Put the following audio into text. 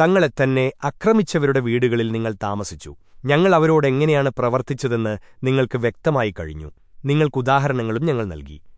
തങ്ങളെത്തന്നെ അക്രമിച്ചവരുടെ വീടുകളിൽ നിങ്ങൾ താമസിച്ചു. ഞങ്ങൾ അവരോടെങ്ങനെയാണ് പ്രവർത്തിച്ചതെന്ന് നിങ്ങൾക്ക് വ്യക്തമായി കഴിഞ്ഞു. നിങ്ങൾക്കുദാഹരണങ്ങളും ഞങ്ങൾ നൽകി.